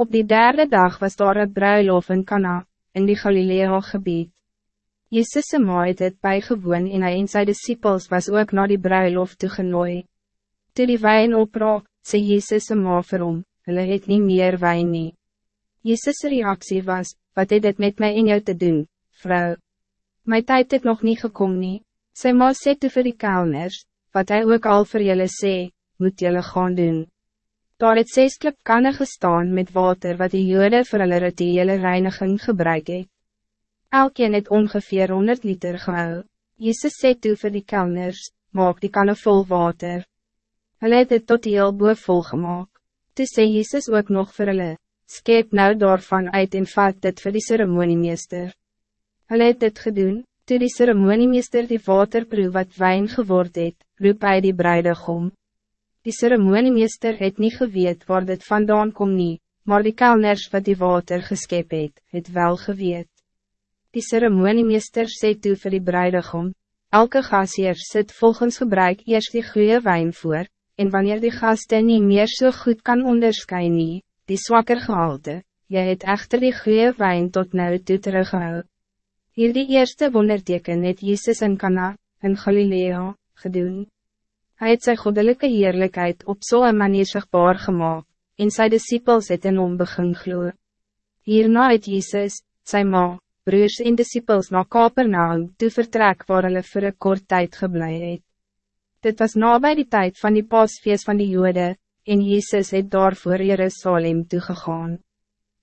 Op die derde dag was daar een bruiloft in Cana, in die Galilea gebied. Jezus' ma het het bijgewoon en hy en sy disciples was ook naar die bruiloft toegenooi. Toe die wijn opraak, sê Jezus' ma vir hom, hulle het nie meer wijn nie. Jezus' reactie was, wat het dit met mij in jou te doen, vrouw? My tijd het nog niet gekomen. nie. Sy ma sê toe vir die kelners, wat hij ook al vir julle sê, moet julle gaan doen. Daar het ses klipkanne gestaan met water wat die jode vir hulle rituele reiniging gebruik het. Elkeen het ongeveer 100 liter gehou. Jezus sê toe vir die kelners, maak die kanne vol water. Hulle het het tot heel boe vol gemaakt. Toe sê Jezus ook nog vir hulle, skep nou daarvan uit en vat dit vir die ceremoniemeester. Hulle het dit gedoen, toe die ceremoniemeester die waterproe wat wijn geword het, roep hy die bruidegom. Die ceremoniemeester het niet geweet waar dit vandaan kom nie, maar die kelners wat die water geskep het, het wel geweet. Die ceremoniemeester sê toe vir die bruidegom, elke gasheer sit volgens gebruik eerst die goede wijn voor, en wanneer die gasten niet meer zo so goed kan onderscheiden, nie, die zwakker gehalte, jy het echter die goede wijn tot nou toe teruggehou. Hier die eerste wonderteken het Jezus in Cana, in Galilea, gedoen. Hij het sy goddelijke heerlijkheid op zo'n manier zichtbaar gemaakt, en sy disciples het in hom begin glo. Hierna het Jezus, sy ma, broers en disciples na Kapernaum toe vertrek waar hulle vir een kort tijd geblei het. Dit was na bij die tijd van die paasfeest van die jode, en Jezus het daar voor Jerusalem toegegaan.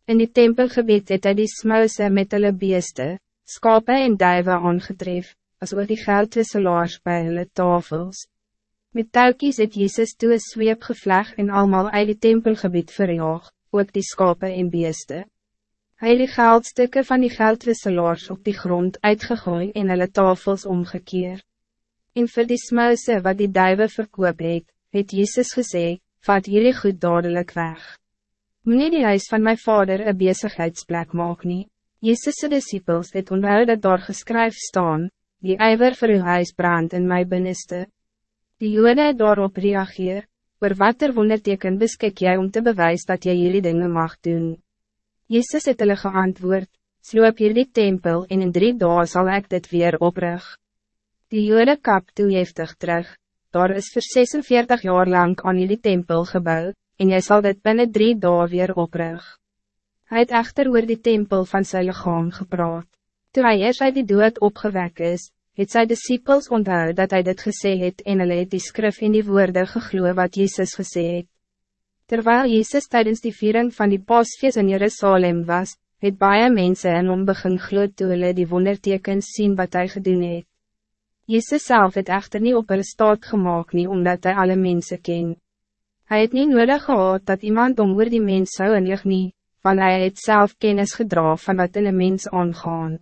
In die tempelgebied het hy die smuise met hulle beeste, skape en duive aangetref, as ook die geldwisselaars by hulle tafels. Met touwkies het Jezus toe een zweep gevleg en allemaal uit die tempelgebied verjaag, ook die skape en beeste. Hy het die geldstukken van die geldwisselaars op die grond uitgegooid en hulle tafels omgekeer. En vir die smuise wat die duiven verkoop het, het Jezus gesê, vat hierdie goed dadelijk weg. Meneer die huis van mijn vader een bezigheidsplek maak nie. Jezus' disciples het onthou dat daar geskryf staan, die ijver voor uw huis brandt in my binneste. Die jode daarop reageer, oor wat er wonderteken beskik jy om te bewijzen dat jy jullie dingen mag doen. Jezus het hulle geantwoord, sloop hier die tempel en in drie dagen zal ik dit weer oprig. Die jode kap toe heftig terug, daar is voor 46 jaar lang aan jullie tempel gebouwd, en jy zal dit binnen drie dagen weer oprig. Hij het echter oor die tempel van sy lichaam gepraat. Toe hy eers uit die dood opgewek is, het sy disciples onthou dat hij dit gesê het en hulle het die skrif in die woorde gegloe wat Jezus gesê het. Terwijl Jezus tijdens die viering van die paasfeest in Jerusalem was, het baie mense in hom begin glo toe hulle die wondertekens sien wat hij gedoen het. Jezus zelf het echter niet op hulle staat gemaakt nie omdat hij alle mensen ken. Hij het niet nodig gehad dat iemand om oor die mens zou inlig nie, want hij het zelf kennis gedra van wat in een mens aangaan.